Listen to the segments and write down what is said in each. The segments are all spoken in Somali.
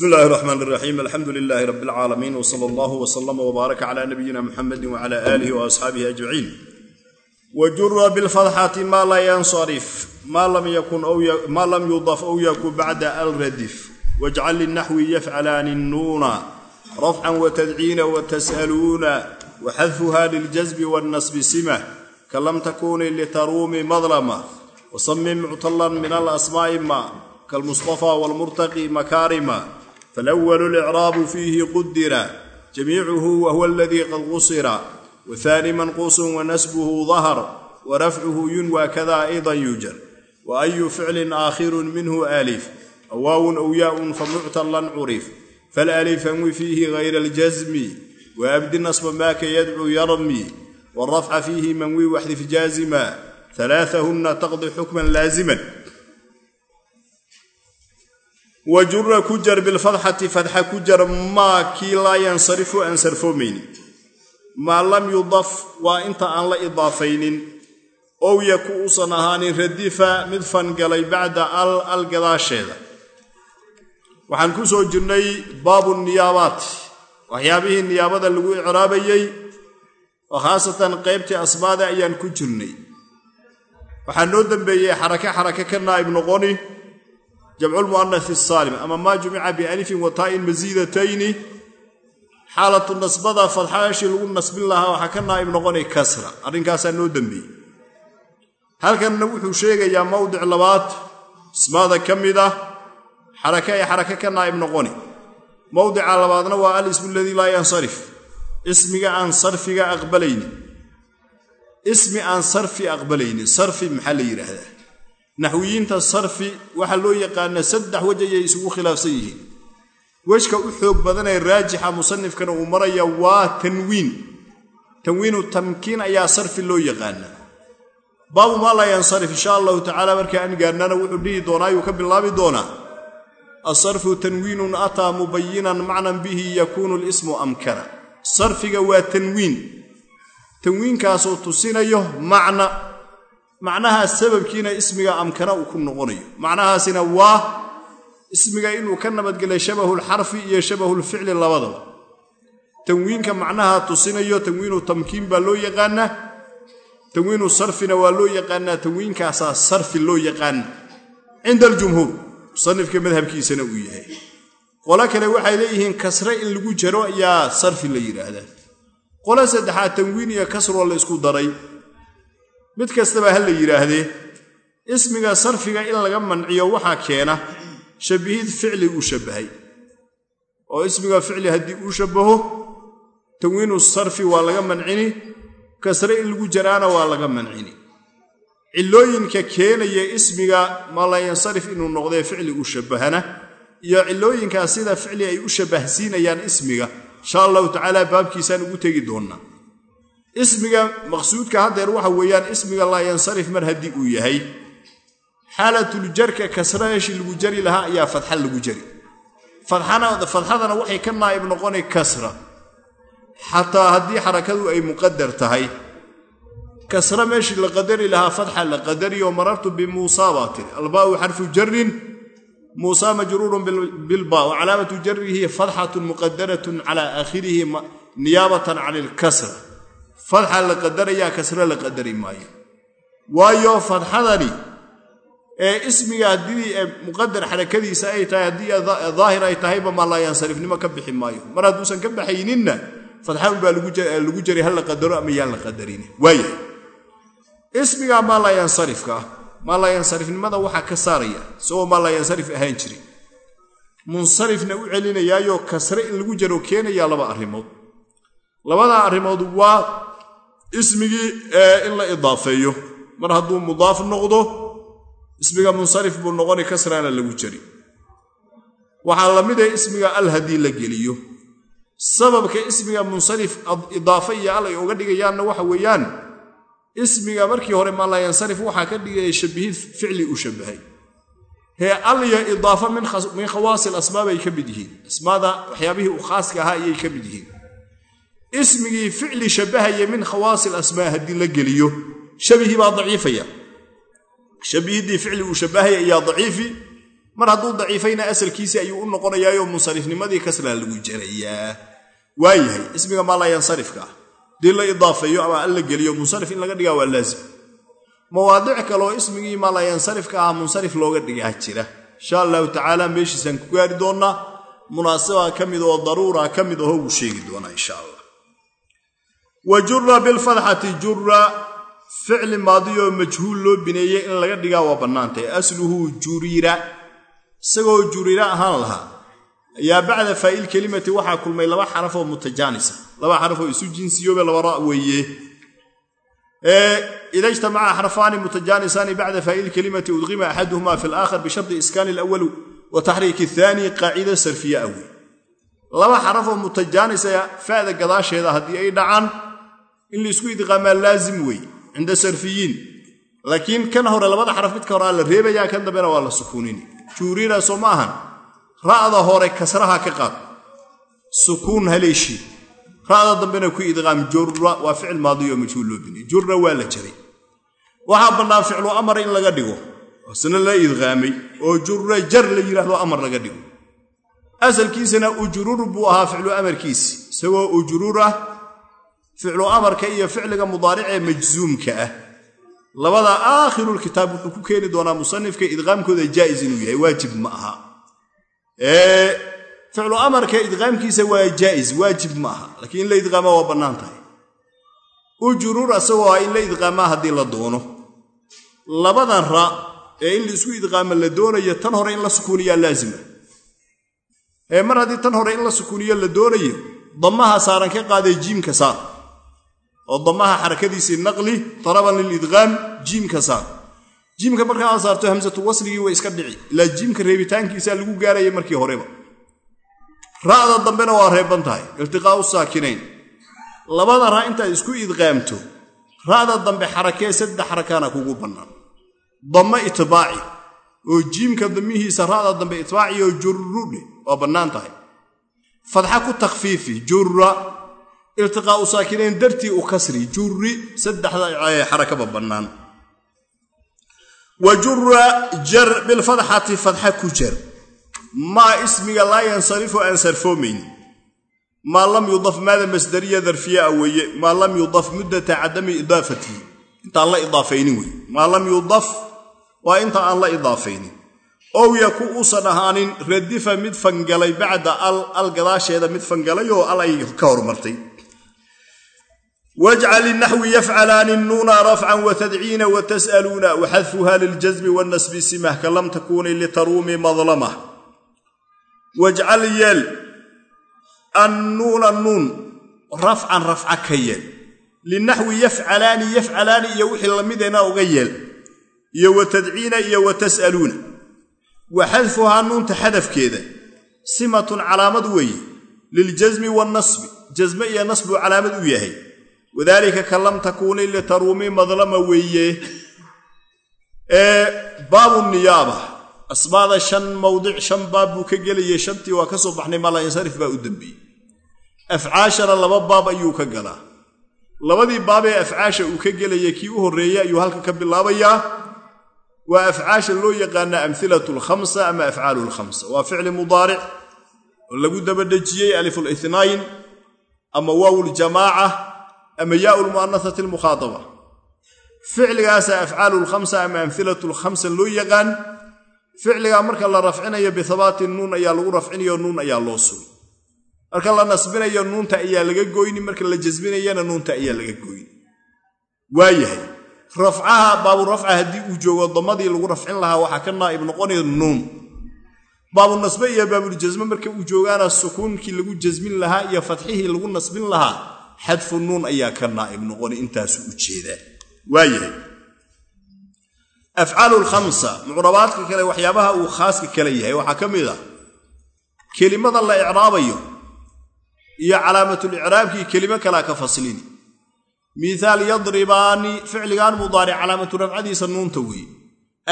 bismi illaahi raxmaan raxiim alxamdu lilaahi rab alcaalamiin wsala allahu wslama wbaaraka cala nabiyina muxamedi wcala aalihi waasxaabihi ajmaciin wajura bilfadxati maa laa yansarif maa lam yudaf ow yaku bacda alradif wajcal linaxwi yafcalaani nuuna rafcan watadciina watas'aluuna waxadfuha liljasbi wannasbi simah ka lam takuni litaruumi madlama wasami muctalan min alasmaa'i ma kalmustafa wlmurtaqi makaarima falأwl اlإcraabu fiihi qudira jamiicuhu wahuwa aladii qad qusira wثani manquusu wanasbuhu dahr warafcuhu yunwa kada ayضa yujar waayu ficlin aakhiru minhu alif awaawun aw yaءun famuctalan curif falأlif anwi fiihi غayra اljasmi waabdi nasba maaka yadcu yarmi wاrafca fiihi manwi waxdif jaazima ثalaaثahuna taqdi xukma laazima wajura ku jar bilfadxati fadxa ku jar maa kii laa yansarifu aan sarfoomaynin maa lam yudaf waa inta aan la idaafaynin ow yaku uusan ahaanin radifa mid fangalay bacda al al gadaasheeda waxaan ku soo jirnay baabu niyaabaat waxyaabihii niyaabada lagu icraabayey oo khaasatan qaybtii asmaada ayaan ku jirnay waxaa noo dambeeyey xarake xarake ka naa'ib noqoni jamculmu'anasi saalim ama maa jumica bialifin wa taa'in masiidatayni xaalatu nasbada fadxaashii lagu nasbin lahaa waxaa ka naa'ib noqonay kasra arrinkaasaa noo dembeeyey halkanna wuxuu sheegayaa mowdic labaad ismaada ka mid ah xarake ay xarake ka naa'ib noqoni mowdica labaadna waa alismu aladii laa yansarif ismiga aan sarfiga aqbalaynin. Ismi aan sarfi aqbalaynin sarfi maxaa la yidhaahdaa naxwiyiinta sarfi waxaa loo yaqaana saddex wej ayay isugu khilaafsan yihiin. Wejka u xoog badanee raajixa musanifkana uu maraya waa tanwiin. Tanwiinu tamkiin ayaa sarfi loo yaqaanaa. Baabu maa laa yansarif insha allahu tacaala markaa aan gaarnana wuxuu dhihi doonaa ayuu ka bilaabi doonaa. Asarfu tanwiinun ataa mubayinan macnan bihi yakuunu lismu amkana sarfiga waa tanwiin. Tanwiinkaasoo tusinayo macna macnahaas sababkiina ismiga amkana uu ku noqonayo. Macnahaasina waa ismiga inuu ka nabadgelay shabahulxarfi iyo shabahulficli labadaba. Tanwiinka macnaha tusinayo tanwiinu tamkiin baa loo yaqaanaa tanwiinu sarfina waa loo yaqaanaa tanwiinkaasaa sarfi loo yaqaana cinda aljumhuur musanifka madhabkiisana uu yahay. Qolo kale waxay leeyihiin kasre in lagu jaro ayaa sarfi la yidhaahdaa. Qolo saddexaad tanwiin iyo kasroo la isku daray mid kastaba ha la yidhaahdee ismiga sarfiga in laga manciyo waxaa keena shabbihid ficli uu shabbahay. Oo ismiga ficli haddii uu shabbaho tanwiinu sarfi waa laga mancini kasre in lagu jaraana waa laga mancini. Cillooyinka keenaya ismiga maalayansarif inuu noqdee ficli uu shabbahana iyo cillooyinkaas sida ficli ay u shabbahsiinayaan ismiga insha allahu tacaala baabkiisaan ugu tegi doonnaa ismiga maqsuudka haddeer waxa weeyaan ismiga laa yansarif mar haddii uu yahay. Xaalatuljarka kasra heeshii lagu jari lahaa ayaa fadxa lagu jari. Fadxadana waxay ka naa'ib noqonay kasra. Xataa haddii xarakadu ay muqadar tahay. Kasra meeshii la qadari lahaa fadxa la qadariyo marartu bimuusaa baa tiri. Albaau xarfu jarin muusaa majruurun bilba wa calaamatu jarihi fadxatun muqadaratun cala aakhirihi niyaabatan can ilkasra fadxa la qadarayaa kasre la qadari maayo. Waayo fadxadani ee ismiga haddii muqadar xarakadiisa ay tahay haddii daahir ay tahayba maa laa yansarifnimo ka bixi maayo. Mar hadduusan ka baxayninna fadxa unbaa lagu jaray ha la qadaro ama yaan la qadarin waaya ismiga maa laa yansarifka ah maa laa yansarifnimada waxaa ka saaraya isagoo maa laa yansarif ahaan jirin munsarifna u celinayaayo kasre in lagu jaro keenayaa laba arrimood. Labada arrimood waa ismigii in la idaafeeyo. Mar hadduu mudaaf noqdo ismiga munsarif buu noqoni kasraana lagu jari. Waxaa la mida ismiga al haddii la geliyo. Sababka ismiga munsarif idaafe iyo al ay uga dhigayaanna waxa weeyaan ismiga markii hore maalayansarif waxaa ka dhigaya shabihid ficli uu shabahay hee al iyo idaafa min khawaasil asmaa bay ka mid yihiin. Asmaada waxyaabihii uu khaaska ahaa ayay ka mid yihiin ismigii ficli shabbahaya min khawaasil asmaa haddii la geliyo. Shabihii baa daciifaya. Shabihiddii ficli uu shabbahaya ayaa daciifi. Mar hadduu daciifayna asalkiisii ayuu u noqonayaayoo munsarifnimadii kasraa lagu jarayaa. Waayahay ismiga maa laa yansarifka? Dii la idaafeeyo ama an geliyo munsarif in laga dhigaa waa laazim. Mawaadic kaleoo ismigii maa laa yansarifka ah munsarif looga dhigaa jira. Insha allahu tacaala meeshiisaan ku gaari doonnaa. Munaasaba ka mid oo daruura ka mid aho wuu sheegi doonaa insha allah wa jura bilfadxati jura ficli maadiyoo majhuul loo bineeyey in laga dhigaa waa bannaantay. Asluhu juriira isagoo juriira ahaan lahaa. Ayaa bacda faa'il kelimati waxaa kulmay laba xaraf oo mutajaanisa. Laba xaraf oo isu jinsiyoobe laba ra' weeye. Ida ijtamaca xarfaani mutajaanisaani bacda faa'il kelimati udqima axaduhuma fi alaakhar bishardi iskaani alawal wa taxriiki ahaani qaacida sarfiya awey laba xaraf oo mutajaanisa fa'da gadaasheeda haddii ay dhacaan in la isku idqaamaa laazim wey cinda sarfiyiin. Laakiin kan hore labada xaraf midka hore aa la reebayaa kan dambena waa la sukuunini. Juuriira soo ma ra'da hore kasraha ka qaad. Sukuun haleeshii ra'da dambena ku idqaam jurra waa ficil maadiyo majhuul loo biniyey jurra waa la jaray. Waxaa bannaan ficlu amar in laga dhigo. Isna la idqaamay oo jurra jar la yidhaahdo amar laga dhigo. Asalkiisana ujrur buu ahaa ficlu amarkiisi isagoo ujrur ah ficlu amarka iyo ficliga mudaaricee majzuumka ah. Labada aakhirulkitaab wuxuu ku keeni doonaa musanifka idqaamkooda jaa'is inuu yahay waajib ma aha. Ficlu amarka idqaamkiisa waa jaa'is waajib ma aha. Laakiin in la idqaamaa waa bannaan tahay. Ujrur asagoo ah in la idqaamaa haddii la doono. Labadan ra ee in la isku idqaama la doonayo tan hore in la sukuuniyaa laazima. Mar haddii tan hore in la sukuuniyo la doonayo dammaha saaran ka qaadee jiimka saar oo dammaha xarakadiisii naqli daraban lilidqaam jiimka saar. Jiimka markaa saarto hamsatu wasligii way iska dhici. Ilaa jiimka reebitaankiisaa lagu gaaraya markii horeba. Ra'da dambena waa reeban tahay. Iltiqaa'u saakinayn. Labada ra' intaad isku idqaamto ra'da dambe xarakee saddex xarakaana kugu bannaan. Dammo itbaaci oo jiimka dammihiisa ra'da dambe itbaaci oo jurrudhe waa bannaan tahay. Fadxa ku iltiqaa'u saakinayn dartii u kasri jurri saddexda xarakaba bannaan. Wa jurra jar bilfadxati fadxa ku jar. Maa ismiga laa yansarifu aan sarfoomayni maa lam yudaf maada masdariya darfiya a weeye. Maa lam yudaf muddata cadami idaafatihi intaan la idaafaynin wey maa lam yudaf waa inta aan la idaafaynin. Ow yaku uusan ahaanin radifa mid fangalay bacda al al gadaasheeda mid fangalay oo al ay ka hormartay wajcal inaxwi yafcalaani nuuna rafcan watadciina watas'aluuna waxadfuha liljasmi wannasbi simah ka lam takuuni litaruumi madlamah wajcal yeel annuuna nuun rafcan rafca ka yeel linaxwi yafcalaani yafcalaani iyo wixii lamideena uga yeel iyo watadciina iyo watas'aluuna wa xadfuhaa nuunta xadafkeeda simatun calaamad weeye liljasmi wannasbi jasme iyo nasbuu u yahay wadaalika ka lam takuuni litaruumi madlama weeye ee baabu niyaaba asmaada shan mawdic shan baab buu ka gelayay shantii waa ka soo baxnay mala insarif baa u dembeeyey afcaashana laba baab ayuu ka galaa labadii baab ee afcaasha uu ka gelayay kii u horreeyey ayuu halka ka bilaabayaa waa afcaasha loo yaqaana amhilatu lkhamsa ama afcaalu lkhamsa waa ficli mudaaric oo lagu dabadhejiyey alifu lithnaayn ama waawu ljamaaca ama yaau lmu'anasati almukhaadaba ficligaasa afcaalu lkhamsa ama amhilatu lkhamsa loo yaqaan ficligaa marka la rafcinayo bihabaati nuun ayaa lagu rafcinayo nuun ayaa loo sugay. Marka la nasbinayo nuunta ayaa laga goyni marka la jasbinayana nuunta ayaa laga goyni. Waayahay rafcaha baaburafca haddii uu joogo damadii lagu rafcin lahaa waxaa ka naa'ib noqonaya nuun. Baabunasbe iyo baabuljasme marka uu joogaana sukuunkii lagu jasmin lahaa iyo fatxihii lagu nasbin lahaa xadfu nuun ayaa ka naa'ib noqona intaasu u jeedaa waayahay afcaalu lkhamsa mucrabaadka kale waxyaabaha uu khaaska kale yahay waxaa ka mid ah kelimada la icraabayo iyo calaamatulicraabkii kelimo kalea ka faslini miaal yadribaani ficligan mudaaric calaamatu rafcadiisa nuunta weeye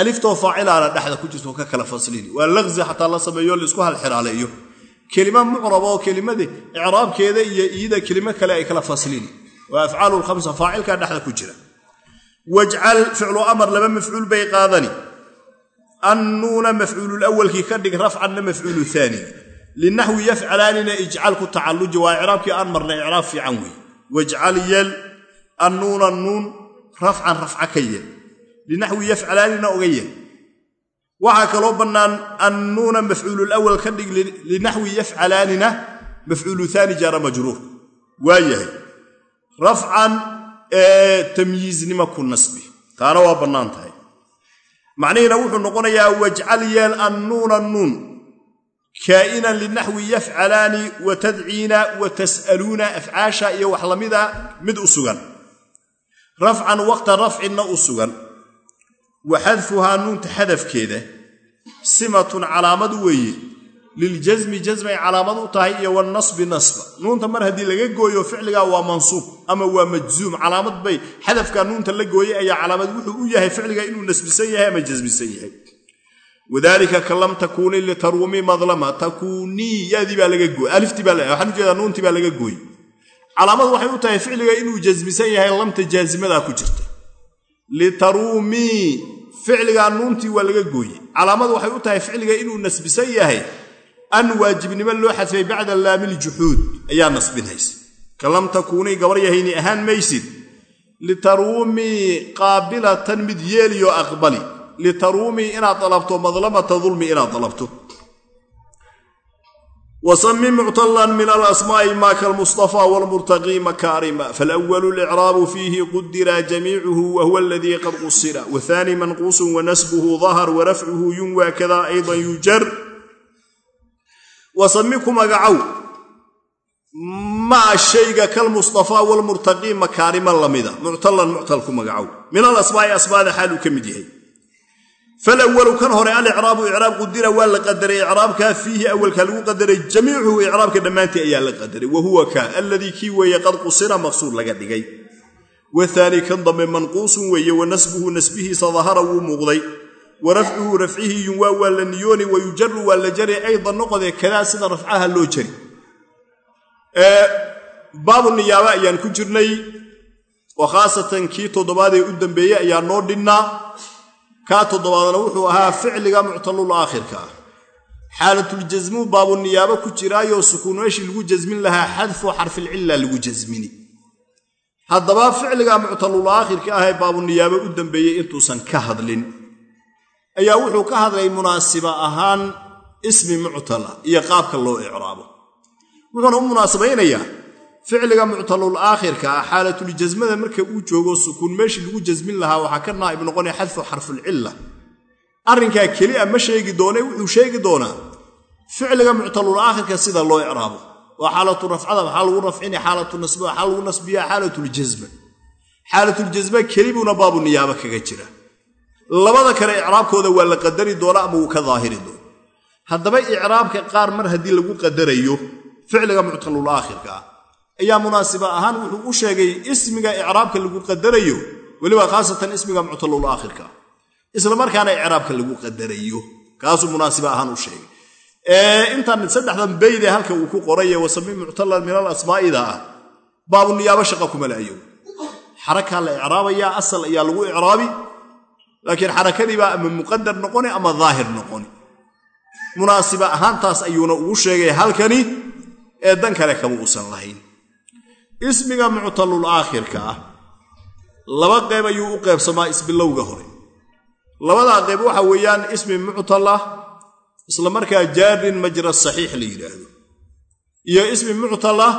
aliftoo faacilaana dhexda ku jirto ka kala faslini waa laqzi xataa la sameeyo la isku halxiraaleeyo kelima mucrab oo kelimada icraabkeeda iyo iida kelimo kale ay kala faslini waa afcaalu faacilkaa dhexda ku jira. Wajcal ficlu amar laba mafcuul bay qaadani. Annuuna mafcuululawalkii ka dhig rafcanna mafcuulu aani linaxwi yafcalaanina ijcal ku tacalluji waa icraabkii aan marnay icraab fiican wey wajcal yeel annuuna nuun rafcan rafca ka yeel linaxwi yafcalaanina oga yeel waxaa kaloo bannaan annuuna mafcuululawal ka dhig linaxwi yafcalaanina mafcuulu aani jaara majruur. Waa yahay rafcan ee tamyiiznimo ku nasbi. Taana waa bannaan tahay. Macnihiina wuxuu noqonayaa wajcal yeel annuuna nuun. Kaa'inan linaxwi yafcalaani wa tadciina wa afcaasha iyo wax lamida mid u sugan. Rafcan waqta rafcinna u sugan wa xadfuhaa nuunta xadafkeeda simatun calaamad weeye liljasmi jasmay calaamad u tahay iyo wanasbi nasba. Nuunta mar haddii laga gooyo ficligaa waa mansuub ama waa majzuum. Calaamad bay xadafka nuunta la gooyey ayaa calaamad wuxuu u yahay ficliga inuu nasbisan yahay ama jasmisan yahay. Wadalika ka lam takuunii litaruumii madlama takuunii yadii baa laga gooy aliftii waxaan u jeedaa nuuntii baa laga gooy calaamad waxay u tahay ficliga inuu jasmisan litaruumii ficligaa nuuntii waa laga gooye calaamad waxay u tahay ficliga inuu nasbisan yahay an waajibnimo loo xadfay bacda laamiljuxuud ayaa nasbinaysa. Ka lam takuunii gabar yahayni ahaan maysid litaruumii qaabilatan mid yeeliyo aqbali. Litaruumii inaad dalabto madlamata dulmi inaad dalabto wasami muctalan min alasmaa'i ma kalmustafa wlmurtaqii makaarima falwalu licraabu fiihi qudira jamiicuhu wahuwa aladii qad qusira wathani manquusun wanasbuhu dahar warafcuhu yunwa kada aydan yujar wasami ku magacow maa shayga kalmustafaa wlmurtaqii makaarima lamida muctalan muctal ku magacow min alasmaa'i asmaada xaaluu ka mid yahay falawalu kan hore alicraabu icraab qudira waa la qadaray icraabkaa fiihi awalka lagu qadaray jamiicuhu icraabka dhammaantii ayaa la qadaray wa huwa ka alladii kii weeye qad qusira maqsuur laga dhigay wathaani kan dambe manquusun weeye wa nasbuhu nasbihiisa dahara wuu muuqday wa rafcuhu rafcihi yunwaa waa la niyooni wa yujaru waa la jari aydan noqodee kadaa sida rafcaha loo jari baabu niyaaba ayaan ku jirnay oo khaasatan kii toddobaadee u dambeeyey ayaa noo dhinnaa kaa toddobaadna wuxuu ahaa ficliga muctalul aakhirka. Ah xaalatuljasmuu baabu niyaabo ku jiraayoo sukuun meeshii lagu jasmin lahaa xadfu xarfilcilla lagu jasmini haddaba ficliga muctalul aakhirka ah ee baabuniyaabo u dambeeyey intuusan ka hadlin. Ayaa wuxuu ka hadlay munaasiba ahaan ismi muctala iyo qaabka loo icraabo. Wuxuuna u munaasabaynayaa ficliga muctalul aakhirka ah xaalatuljasmada marka uu joogo sukuun meeshii lagu jasmin lahaa waxaa ka naa'ib noqonaya xadfu xarfulcilla arrinkaa kelia ma sheegi doone wuxuu sheegi doonaa ficliga muctalul aakhirka sida loo icraabo. Waa xaalatu rafcada waxaa lagu rafcina xaalatu nasba waxaa lagu nasbiya xaalatuljasma xaalatuljasma kelibuuna baabu niyaabo kaga jira. Labada kale icraabkooda waa la qadari doona ama wuu ka daahiri doona haddaba icraabka qaar mar haddii lagu qadarayo ficliga muctalul aakhirka ah ayaa munaasiba ahaan wuxuu u sheegay ismiga icraabka lagu qadarayo weliba khaasatan ismiga muctalul aakhirka ah isla markaana icraabka lagu qadarayo. Kaasuu munaasiba ahaan u sheegay. Intan saddexdan beyde halka uu ku qoraye wasami muctalan min alasmaa'ida ah baabu niyaabo shaqa kuma la'ayo xarakaa la icraabayaa asal ayaa lagu icraabi laakiin xarakadiibaa ama muqadar noqoni ama daahir noqoni. Munaasiba ahaantaas ayuuna ugu sheegay halkani ee dan kale kama uusan lahayn ismiga muctalul aakhirka ah. Laba qeyb ayuu u qeybsamaa isbilowga hore. Labadaa qeyb waxa weeyaan ismi muctalah isla markaa jaarin majra saxiix la yidhaahdo. Iyo ismi muctalah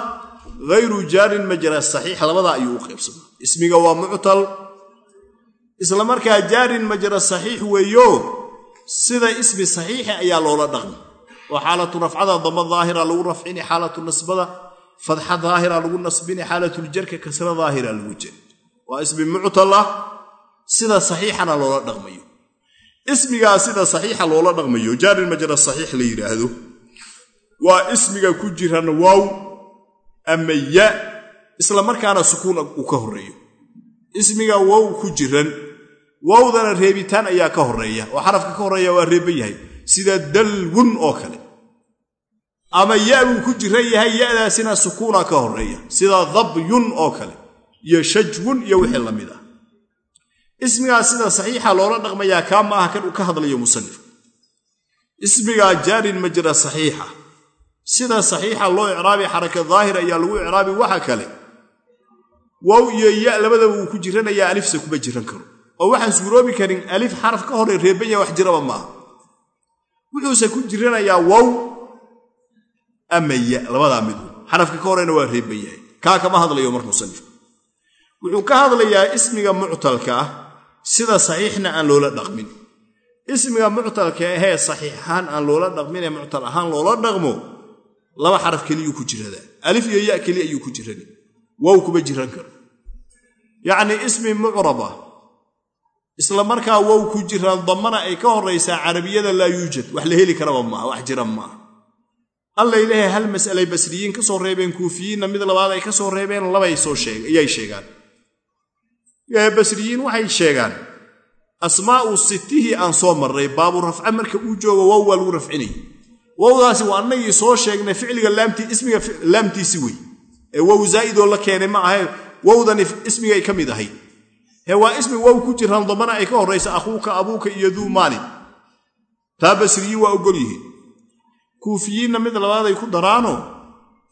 hayru jaarin majra saxiix labadaa ayuu u qeybsamaa ismiga waa muctal isla markaa jaarin majra saxiix weeyo sida ismi saxiixi ayaa loola dhaqmi. Oo xaalatu rafcada damba daahira lagu rafcini xaalatu nasbada fadxa daahira lagu nasbini xaalatuljarka kasra daahira lagu jari waa ismi muctalah sida saxiixana loola dhaqmayo. Ismigaa sida saxiixa loola dhaqmayo jaarin majra saxiix la yidhaahdo waa ismiga ku jiran waaw ama ya isla markaana sukuun uu ka horreeyo. Ismiga wow ku jiran wowdana reebitaan ayaa ka horreeya. Oo xarafka ka horreeya waa reeban yahay. Sida dalwun oo kale ama ya buu ku jiran yahay yadaasina sukuuna ka horreeya. Sida dabyun oo kale iyo shajwun iyo wixii la mid ah. Ismigaa sida saxiixa loola dhaqmayaa kaa ma aha kan uu ka hadlayo musanifku ismigaa jaarin ma jira saxiixa. Sida saxiixa loo icraabi xaraka daahir ayaa lagu icraabi waxa kale. Wow iyo ya labadaba uu ku jiranayaa alifse kuma jiran karo. Oo waxaan suuroobi karin alif xaraf ka hore reeban yaha wax jiraba maaha wuxuuse ku jiranayaa wow ama labadaa midu xarafka ka horena waa reeban yahay. Kaa kama hadlayo mar musanifku wuxuu ka hadlayaa ismiga muctalka ah sida saxiixna aan loola dhaqmin. Ismiga muctalka ahee saxiix ahaan aan loola dhaqminee muctal ahaan loola dhaqmo laba xaraf keliyuu ku jiradaa. Alif iyo ya keliya ayuu ku jirani. Wow kuma jiran karo. Yacnii ismi mucrab ah isla markaa wow ku jiraan dammana ay ka horraysaa carabiyada laa yuujad. Wax la heli karaba maaha wax jira maaha allay leehay hal mas'alay basriyiin ka soo reebeen kuufiyiinna mid labaad ay ka soo reebeen ayay sheegaan. Basriyiin waxay sheegaan asmaa'u sitihii aan soo marray baabu rafca marka uu joogo wow waa lagu rafcinayay wowdaasi waa annagii soo sheegnay ficliga ismiga laamtiisi wey ee wow zaa'idoo la keenay ma ahe wowdani ismigay ka mid ahayd. Hee waa ismi wow ku jiraan damana ay ka horraysa akhuuka abuuka iyo duu maalin taa basriyiin waa oggol yihiin kuufiyiinna mid labaaday ku daraano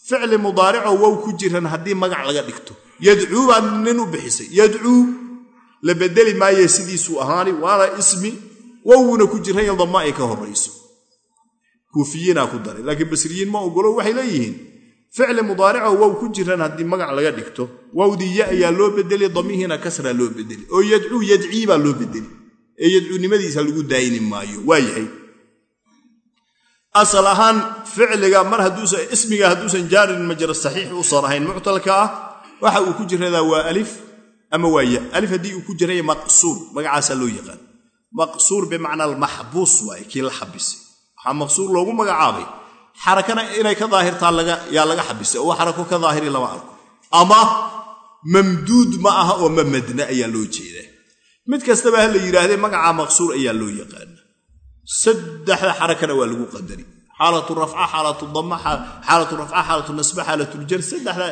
ficli mudaaricoo wow ku jiran haddii magac laga dhigto. Yadcuu baa nin u bixisay. Yadcuu la bedeli maaye sidiisuu ahaani waana ismi wowuna ku jiranya damma ay ka horrayso. Kuufiyiinaa ku daray. Laakiin basriyiin ma ogolo waxay leeyihiin ficli mudaaricoo wow ku jiran haddii magac laga dhigto wowdii ya ayaa loo bedeli damihiina kasraa loo bedeli. Oo yadcuu yadcii baa loo bedeli. Ee yadcuunimadiisa lagu daayini maayo waa yahay asal ahaan ficliga mar ismiga hadduusan jaarin majra saxiix uusan ahayn muctalka ah waxa uu ku jiradaa waa alif ama waa ya. Alif haddii uu ku jiraya maqsuur magacaasaa loo yaqaan. Maqsuur bimacnaa almaxbuus waaye kii la xabisay. Waxaa maqsuur loogu magacaabay. Xarakana inay ka daahirtaa yaa laga xabisay oo xarako ka daahiri lama arko. Ama mamduud ma aha oo mamadna ayaa loo jeedaa. Mid kastaba ha la yidhaahdee magacaa maqsuur ayaa loo yaqaana saddexda xarakana waa lagu qadari. Xaalatu rafca xaalatu dama xaalatu rafca xaalatu nasba xaalatuljar saddexda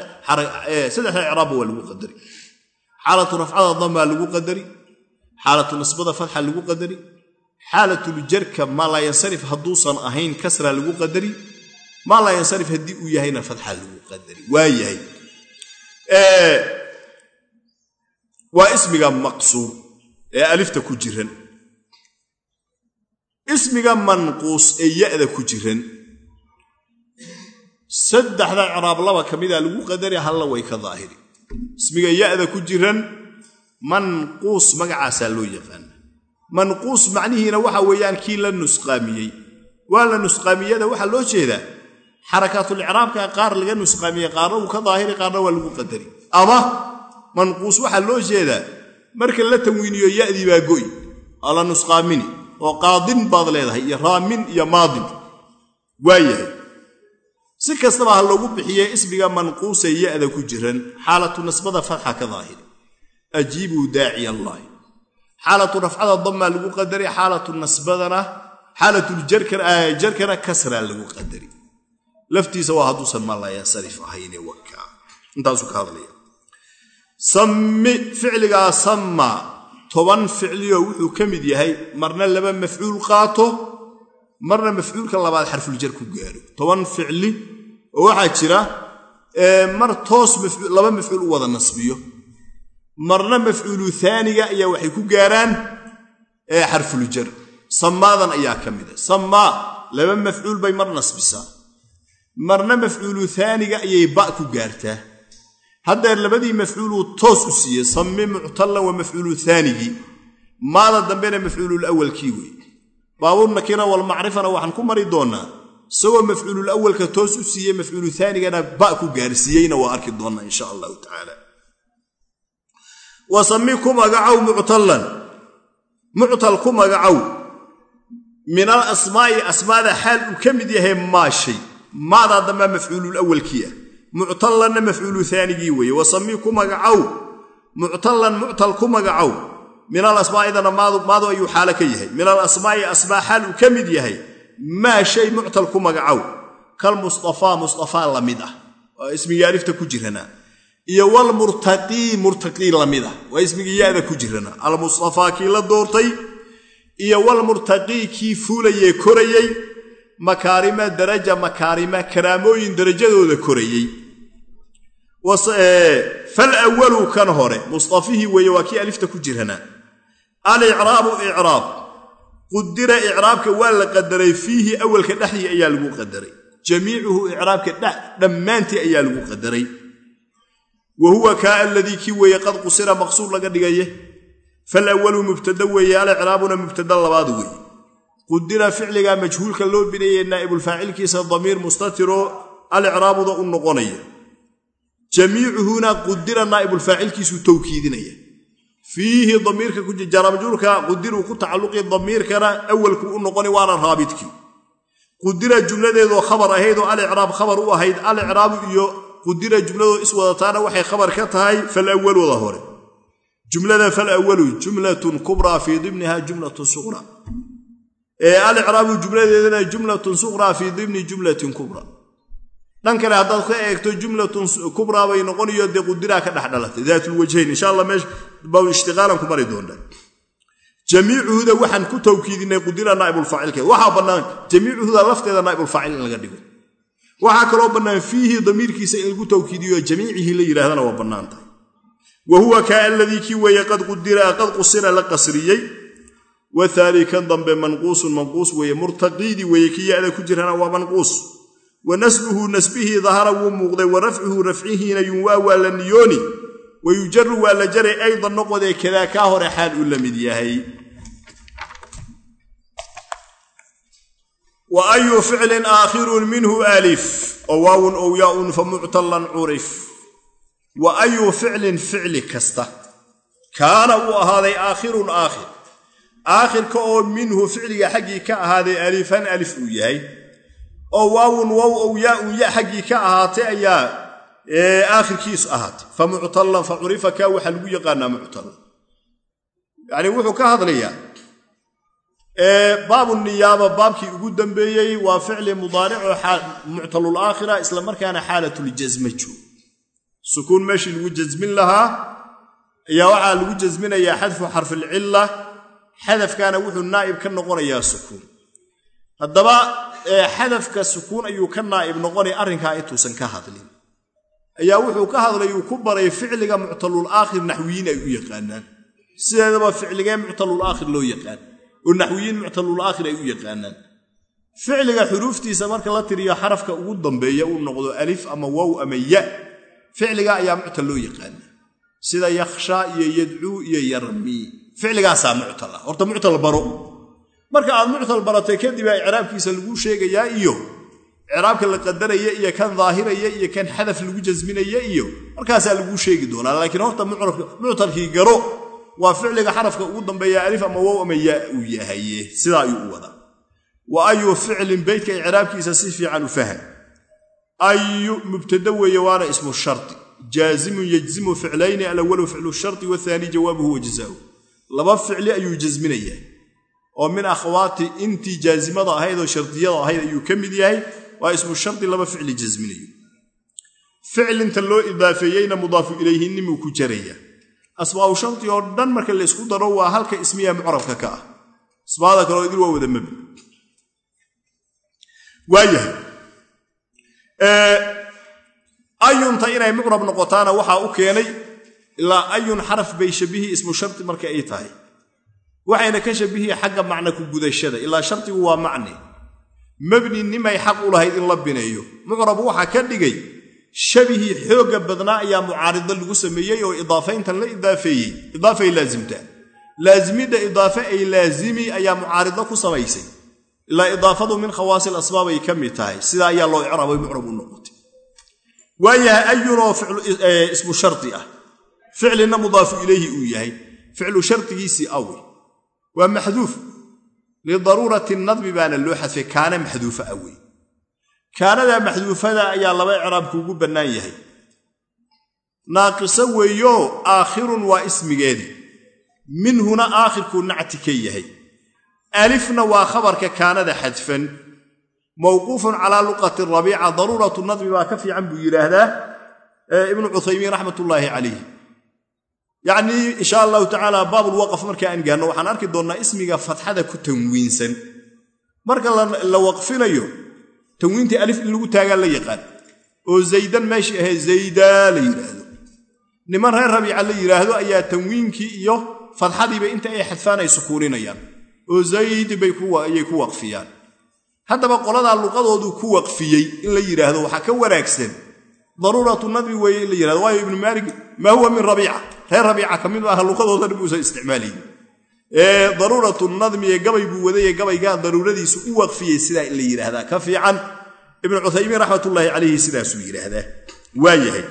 icraabba waa lagu qadari. Xaalatu rafcada damaa lagu qadari. Xaalatu nasbada fatxa lagu qadari. Xaalatuljarka maa laa yansarif hadduusan ahayn kasra lagu qadari. Maa laa yansarif haddii uu yahayna fatxa lagu qadari. Waa yahay. Waa ismiga maqsuur ee alifta ku jiran ismiga manquus ee ya'da ku jiran saddexda icraab laba ka mida lagu qadari halla way ka daahiri. Ismiga ya'da ku jiran manquus magacaasaa loo yaqaana manquus macnihiina waxa weeyaan kii la nusqaamiyey. Waa la nusqaamiyada waxaa loo jeedaa xarakaatul-icraabka qaar laga nusqaamiyey qaarna uu ka daahiri qaarna waa lagu qadari. Ama manquus waxaa loo jeedaa marka la tanwiiniyo ya'dii baa go'i aa la nusqaamini oo qaadin baad leedahay iyo raamin iyo maadin. Waa yahay. Si kastaba ha loogu bixiye ismiga manquusee ya'da ku jiran xaalatu nasbada fatxa ka daahiri ajiibuu daaciy allaahi. Xaalatu rafcada damaa lagu qadari xaalatu nasbadana xaalatuljarkana kasraa lagu qadari. Laftiisa waa hadduusan maalayansarif ahayne wakaa intaasuu ka hadlaya. Sammi ficligaa samma toban ficlioo wuxuu ka mid yahay marna laba mafcuul qaato marna mafcuulka labaad xarfuljar ku gaaro toban ficli oo waxaa jira mar toos laba mafcuul u wada nasbiyo. Marna mafcuulu aaniga ayaa waxay ku gaaraan xarfuljar sammaadan ayaa ka mida sammaa laba mafcuul bay mar nasbisaa. Marna mafcuulu aaniga ayay ba ku gaartaa haddeer labadii mafcuuluu toos u siiyey sammi muctallan wa mafcuulu aanigii maada dambena mafcuululawalkii wey baabuur nakira walmacrifana waxaan ku mari doonnaa. Isagoo mafcuulul toos u siiyey mafcuulu aanigana ba ku gaarsiiyeyna waa arki doonnaa insha allahu tacaala. Wa sammi ku magacow muctallan. Muctal ku magacow min al asmaa'i asmaada xaal uu ka mid yahay maashay. Maadaa dambaa mafcuulul awalkii ah muctallanna mafcuulu aanigii weeye wa sammi ku magacow muctallan muctal ku magacow min al asmaa'idana maadu ayuu xaalo ka yahay min al asmaa'i asmaa xaal uu ka mid yahay maa shay muctal ku magacow kal mustafaa la mid ah waa ismigii ku jiranaa iyo walmurtaqii murtaqii lamida waa ismigii ya-da ku jirana almustafaa kii la doortay iyo walmurtaqii kii fuulayee korayey makaarima daraja makaarima karaamooyin darajadooda korayey fal awalu kan hore mustafihii weeye waa kii alifta ku jirana. Alicraabu icraab qudira icraabka waa la qadaray fiihi awalka dhexdii ayaa lagu qadaray. Jamiicuhu icraabka dhammaantii ayaa lagu qadaray. Wa huwa kaa aladii kii weeye qad qusira maqsuur laga dhigaye. Falawalu mubtada weeye alicraabuna mubtada labaad weeye. Qudira ficliga majhuulka loo binayey naa'ibulfaacilkiisa damiir mustatiro alicraabuda u noqonaya jamiicuhuna qudira naa'ibulfaacilkiisuu towkiidinaya fiihi damiirka jaramjuurka qudiruu ku tacalluqi damiirkana awalku u noqoni waana raabidkii. Qudira jumladeedoo khabar ahaydoo alicraab khabar u ahayd alicraabu iyo qudira jumladoo iswadataana waxay khabar ka tahay falawalooda hore. Jumlada falawalu jumlatun kubraa fii dimniha jumlatun suqra alicraabu jumladeedana jumlatun suqraa fii dimni jumlatin kubra dhan kale haddaad ka eegto jumlatun kubraa bay noqonayo dee qudiraa ka dhex dhalatay daatulwajhayn insha alla meesha ba ishtiqaalan ku mari doontaa jamiicuhuda waxaan ku tawkiidinay qudira naa'ibulfaacilkeed waxaa bannaan jamiicuhuda lafteeda naa'ibulfaacil in laga dhigo. Waxaa kaloo bannaan fiihi damiirkiisa in lagu tawkiidiyo jamiicihii la yidhahdana waa bannaan tahay. Wa huwa kaa aladii kii weeye qad qudira qad qusira la qasriyey. Wathaani kan dambe manquusun manquus weeye murtaqiidii weeye kii ku jirana waa manquus wa nasbuhu nasbihii dahara wuu muuqday wa rafcuhu rafcihiina yunwaa waa la niyooni wa yujaru waa la jaray aydan noqodee kadaa kaa hore xaal uu la mid yahay. Wa ayu ficlin aakhirun minhu alif oo waawun ow yaaun fa muctallan curif. Wa ayu ficlin ficli kasta kaana uu ahaaday aakhirun aakhir. Aakhirka oo minhu ficliga xaggii ka ahaaday alifan alif uu yahay oo waawun wow ow yaaun ya xaggii ka ahaatay ayaa aakhirkiisu ahaatay. Fa muctallan fa curifa kaa waxaa lagu yaqaanaa muctallan. Yacnii wuxuu ka hadlayaa baabu niyaaba baabkii ugu dambeeyey waa ficli mudaaricoo muctalul aakhira isla markaana xaalatljasma joog sukuun meeshii lagu jasmin lahaa ayaa waxaa lagu jasminayaa xadfu xarfilcilla xadafkaana wuxuu naa'ib ka noqonayaa sukuun haddaba xadafka sukuun ayuu ka naa'ib noqonaya arrinkaa intuusan ka hadlin. Ayaa wuxuu ka hadlay uu ku baray ficliga muctalul aakhir naxwiyiin ay u yaqaanaan. Sideedaba ficligee muctalul aakhir loo yaqaan oo naxwiyiin muctalul aakhir ay u yaqaanaan. Ficliga xuruuftiisa marka la tiriyo xarafka ugu dambeeya uu noqdo alif ama wow ama ya ficliga ayaa muctal loo yaqaanaa. Sida yakhshaa iyo yadcuu iyo yarmii ficligaasaa muctal ah horta muctal baro marka aad muctal baratay kadib aa icraabkiisa laguu sheegayaa iyo icraabka la qadaraya iyo kan daahiraya iyo kan xadaf lagu jasminaya iyo markaasaa laguu sheegi doonaa. Laakiin horta muctalkii garo waa ficliga xarafka ugu dambeeya alif ama wow ama yaa uu yahaye sidaa ayuu u wadaa. Wa ayu ficlin beytka icraabkiisa si fiican u faham. Ayu mubtada weeye waana ismu shardi jaazimun yajzimu ficlayni alawalu ficlu shardi wathaani jawaabuhu wa jazaau laba ficli ayuu jasminayaa oo min akhwaati intii jaazimada ahayd oo shardiyada ahayd ayuu ka mid yahay waa ismu shardi laba ficli jasminayo ficlinta loo idaafeeyeyna mudaafu ilayhinimuu ku jarayaa asbaau shardi oo dhan marka laysku daro waa halka ismiya mucrabka ka ah. Asbaada kaleo idil waa wada mabi waayahay ayunta inay mucrab noqotaana waxaa u keenay ilaa ayun xaraf bay shabihi ismu shardi marka ay tahay waxayna ka shabihi xagga macna ku gudashada. Ilaa shardigu waa macne mabni nimay xaq u lahayd in la bineeyo. Mucrab waxaa ka dhigay shabihii xoogga badnaa ayaa mucaarida lagu sameeyey oo idaafayntan la idaafeeyey. Idaafay laazimtaa laazimidda idaafe ay laazimi ayaa mucaarida ku samaysay. Ilaa idaafadu min khawaasi asbaab ay ka mid tahay. Sidaa ayaa loo icraabay mucrab u noqotay. Waayahay ayunoo ismu shardi ah. Ficlina mudaafu ilayhi uu yahay. Ficlu shardigiisii awi waa maxduuf. Lidaruurati nadmi baana loo xadfay kaana maxduufa awey kaanada maxduufada ayaa laba icraabku ugu bannaan yahay. Naaqiso weeyo aakhirun waa ismigeedii minhuna aakhirkuu nacti ka yahay. Alifna waa khabarka kaanada xadfan. Mawquufun calaa luqati rabiica daruuratu nadmi baa ka fiican buu yidhaahdaa ibnu cuthaymiin raxmatullaahi calayh yacnii insha allahu tacaala baabulwaqaf marka aan gaarno waxaan arki doonnaa ismiga fatxada ku tanwiinsan. Marka la waqfinayo tanwiintii alif in lagu taagaa la yaqaan. Oo zaydan meeshii ahayd zaydaa la yidhaahdo niman reer rabiica la yidhaahdo ayaa tanwiinkii iyo fadxadiiba inta ay xadfaan ay sukuuninayaan oo zayd bayayay ku waqfiyaan. Haddaba qoladaa luqadoodu ku waqfiyey in la yidhaahdo waxaa ka wanaagsan. Daruuratu nadmi weeye in la yihahdo waayo ibnu maalik maa huwa min rabiica reer rabiica ka mid maaha luqadooda dhan buusan isticmaalayin ee daruuratu nadmi ee gabay buu wadayee gabaygaa daruuradiisu u waqfiyey sidaa in la yidhaahdaa ka fiican ibnu cuthaymiin raxmatullaahi calayhi sidaasuu yidhaahdaa waa yahay.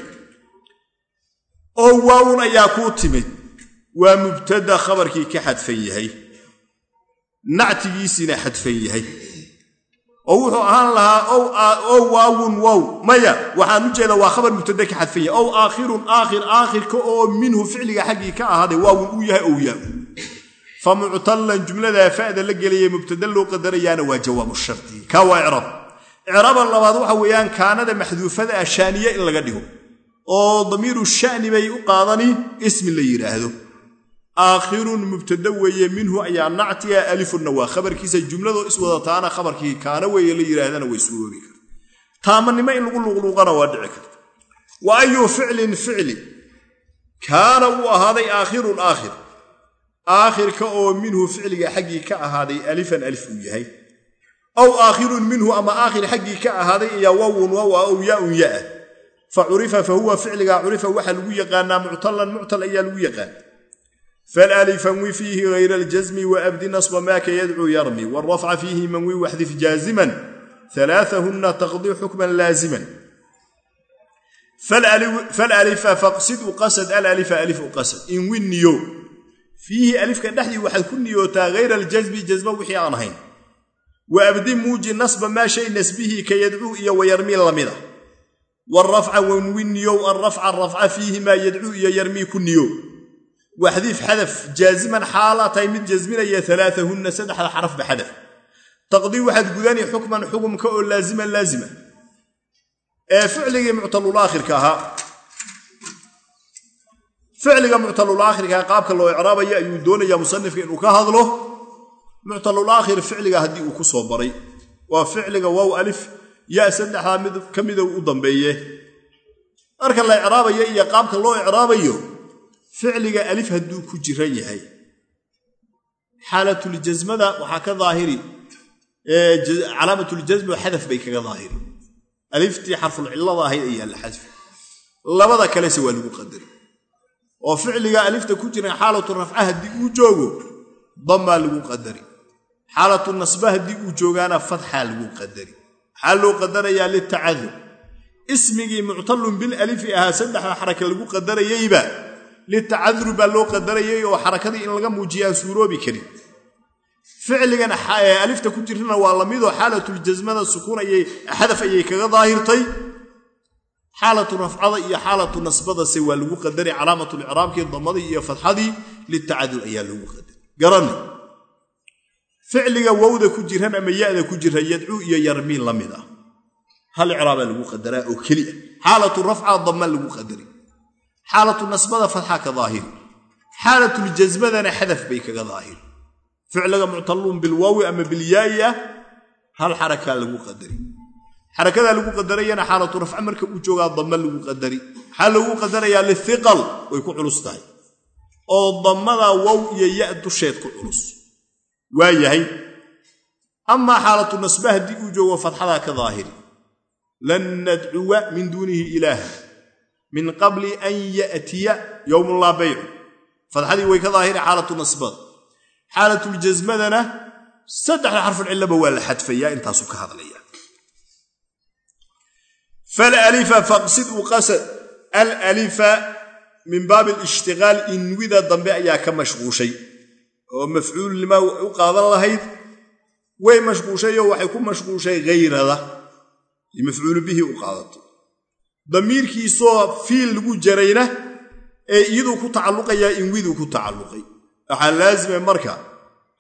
Oo waawun ayaa kuu timid. Waa mubtada khabarkii ka xadfan yahay. Nactigiisiina xadfan yahay oo wuxuu ahaan lahaa ow waawun wow maya waxaan u jeeda waa khabar mubtada ka xadfan yahay ow aakhirun aakhir aakhirka oo minhu ficliga xaggii ka ahaaday waawun uu yahay ow yaa. Fa muctallan jumladaa fa'da la gelaya mubtada loo qadarayaana waa jawaabu shardi kaa waa icraab icraaban labaad waxa weeyaan kaanada maxduufada ah shaaniye in laga dhigo oo damiiru sha'ni bay u qaadani ismi la yidhaahdo aakhirun mubtada weeye minhu ayaa nactiga alifunna waa khabarkiisa jumladoo iswadataana khabarkii kaana weeye la yidhaahdana way suuroobi karta. Taamanimo in lagu luqluuqana waa dhici karta. Wa ayu ficlin ficli? Kaana uu ahaaday aakhirun aakhir. Aakhirka oo minhu ficliga xaggii ka ahaaday alifan alif uu yahay. Aw aakhirun minhu ama aakhir xaggii ka ahaaday ayaa wawun waw ah ow yaun ya-ah fa curifa fa huwa ficligaa curifa waxaa lagu yaqaanaa muctalan muctal ayaa lagu yaqaan فالالف انوي فيه غير الجزم وأبد نصب ماك يدعو يرمي والرفع فيه منوي واحذف جازما ثلاثهن تقضي حكما لازما فالالف فاقصد قصد الالف الف قصد ان ونيو فيه الف كدحدي waxaad ku niyootaa غير الجزم جزم wixii aan ahayn وأبد موجي نصب ما شيء نسبه كيدعو إيا ويرمي لمده والرفع ونوينيو الرفع الرفع فيه ما يدعو إيا يرمي waa xadiif xadaf jaaziman xaala tahay mid jasminaya alaaahunna saddexda xarafba xadaf taqdii waxaad gudani xukman xukumka oo laaziman laazima ee ficligii muctalulaakhirka ahaa ficliga muctalulaakhirkaa qaabka loo icraabayo ayuu doonayaa musanifka inuu ka hadlo muctalulaakhir ficliga haddii uu ku soo baray waa ficliga wow alif yaa saddexdaa mid ka mida u dambeeye marka la icraabayo iyo qaabka loo icraabayo ficliga alif hadduu ku jiran yahay. Xaalatljasmada waxaa ka daahiri calaamatuljasmi xadaf bay kaga daahiri. Aliftii xarfulcillada ahayd ayaa la xadfi. Labada kalese waa lagu qadari. Oo ficliga alifta ku jiran xaalatu rafca haddii uu joogo dammaa lagu qadari. Xaalatu nasba haddii uu joogaana fatxaa lagu qadari. Maxaa loo qadarayaa litacadur ismigii muctalun bilalifi ahaa saddexda xaraka lagu qadarayeyba litacaduri baa loo qadarayay oo xarakadii in laga muujiya aan suuroobi karin ficligan alifta ku jirtana waa lamidoo xaalatljasmada sukuun xadaf ayay kaga daahirtay xaalatu rafcada iyo xaalatu nasbadase waa lagu qadaray calaamatulicraabkii damadii iyo fatxadii litacadur ayaa loogu qadaray garani ficliga wowda ku jiran ama yada ku jira yadcuu iyo yarmiin la mid ah hal icraabaa lagu qadaraa oo keliya xaalatu rafca qadari xaalatu nasbada fatxa ka daahiri xaalatljasmadana xadaf bay kaga daahiri ficliga muctaluun bilwaawi ama bilyaayi ah hal xarakaa lagu qadari. Xarakadaa lagu qadarayana xaalatu rafca marka uu joogaa dama lagu qadari. Maxaa lagu qadarayaa lihiqal way ku culus tahay. Oo damada wow iyo ya dusheed ku culus. Waa yahay. Amaa xaalatu nasba haddii uu joogo fatxadaa ka daahiri lan nadcuwa min duunihi ilaaha min qabli an yatiya yowmun laa baycu fadxadii way ka daahiri xaalatu nasbada. Xaalatljasmadana saddexda xarfulcillaba waa la xadfayaa intaasuu ka hadlaya alalifa min baabi alishtiqaal inwida dambe ayaa ka mashquushay. Oo mafcuulnima u qaadan lahayd. Way mashquushayoo waxay ku mashquushay hayrada mafcuulu bihi u qaadato damiirkiisoo fiil lagu jarayna ee iyaduu ku tacalluqayaa inwiduu ku tacalluqay. Waxaa laazima marka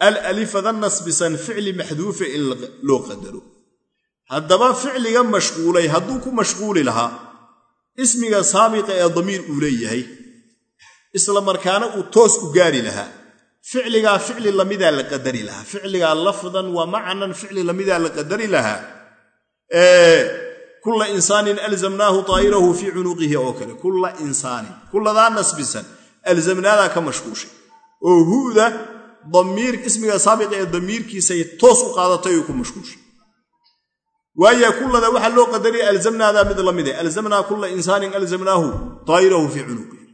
alalifada nasbisan ficli maxduufa in loo qadaro. Haddaba ficliga mashquulay hadduu ku mashquuli lahaa ismiga saabiqa ee damiir uu leeyahay isla markaana uu toos u gaari lahaa. Ficligaa ficli lamidaa la qadari lahaa. Ficligaa lafdan wa macnan ficli lamidaa la qadari lahaa kulla insaanin alzamnaahu taa'irahu fii cunuqihi oo kale. Kulla insaanin. Kulladaa nasbisan. Alzamnaadaa ka mashquushay. Oo hu'da ismiga saabiqa ee damiirkiisay toos u qaadatay ku mashquushay. Waaya kullada waxaa loo qadaraya alzamnaadaa mid lamide alzamnaa kulla insaanin alzamnaahu taa'irahu fii cunuqihi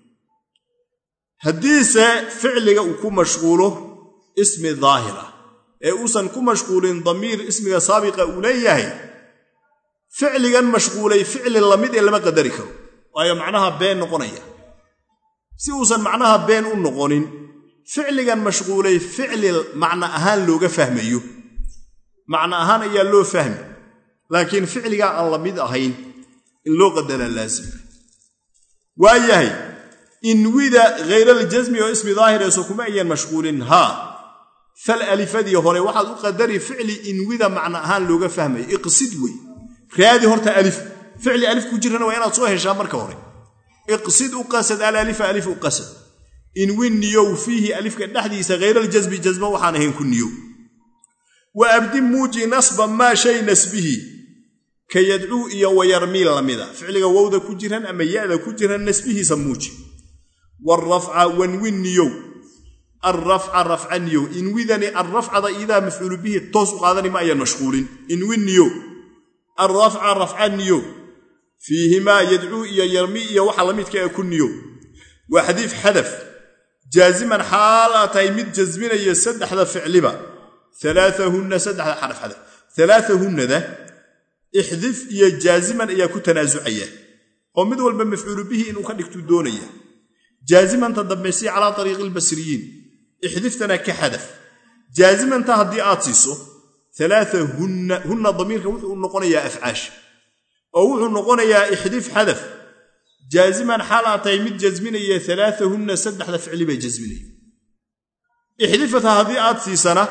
haddiise ficliga uu ku mashquulo ismi daahira. Ee uusan ku mashquulin damiir ismiga saabiqa uu leeyahay ficligan mashquulay ficli la mid ee lama qadari karo. Waayo macnaha been noqonaya. Si uusan macnaha been u noqonin ficligan mashquulay ficli macno ahaan looga fahmayo. Macno ahaan ayaa loo fahmi laakiin ficligaa aan la mid ahayn in loo qadaraa laasima waayahay inwida khayraljasmi oo ismi daahirayso kuma ayan mashquulin haa fal alifadii hore waxaad u qadari ficli inwida macno ahaan looga fahmaya iqsid wey raadi horta alif ficli alif ku jirana waa inaad soo heshaa marka hore. Iqsid u qasad alalifa alif u qasad. Inwi niyow fiihi alifka dhexdiisa khayraljasmi jasma waxaan ahayn ku niyow. Wa abdi muuji nasba maa shay nasbihi. Ka yadcuu iyo wayarmiil lamida. Ficliga wowda ku jiran ama ya'da ku jiran nasbihiisa muuji. Wrafca wanwi niyow. Alrafca rafca niyow. Inwidani alrafcada iidaa mafcuulu bihi toos u qaadani ma ayaan mashquulin. Inwi niyow alrafca rafca niyow fiihimaa yadcuu iyo yarmi iyo waxa la midka ee ku niyow waa xadiif xadaf jaaziman xaal aa tahay mid jasminaya saddexda ficliba alaaahunna saddexda xaraf xadaf alaahunnada ixdif iyo jaaziman ayaa ku tanaasucaya oo mid walba mafcuulu bihi inuu ka dhigtuu doonaya jaazimanta dambaysi calaa ariiqi lbasriyiin ixdiftana ka xadaf jaazimanta haddii aad siiso alaaa hunna damiirka wuxuu noqonayaa afcaash oo wuxuu noqonayaa ixdif xadaf jaaziman xaal aad tahay mid jasminaya alaaahunna saddexda ficli bay jasminaya ixdifata haddii aad siisana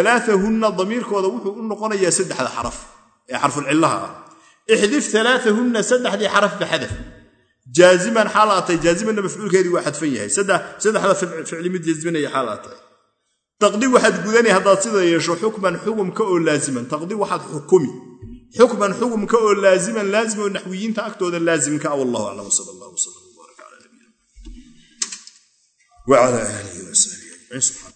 alaaahunna damiirkooda wuxuu u noqonayaa saddexda xaraf ee xarfulcillaha ah ixdif alaaahunna saddexdii xarafba xadaf jaaziman xaal aatay jaazimanna mafcuulkeedii waa xadfan yahay saddexda ficli mid jasminaya xaal aatay taqdi waxaad gudani haddaad sida yeesho xukman xugumka oo laaziman. Taqdi waxaad xukumi. Xukman xugumka oo laaziman laazim oo naxwiyiinta agtooda laazimka ah wallahu aclam sal allah wslam wbaarak cala nabiyina wcala aalihi wasaxbihi ajmaciin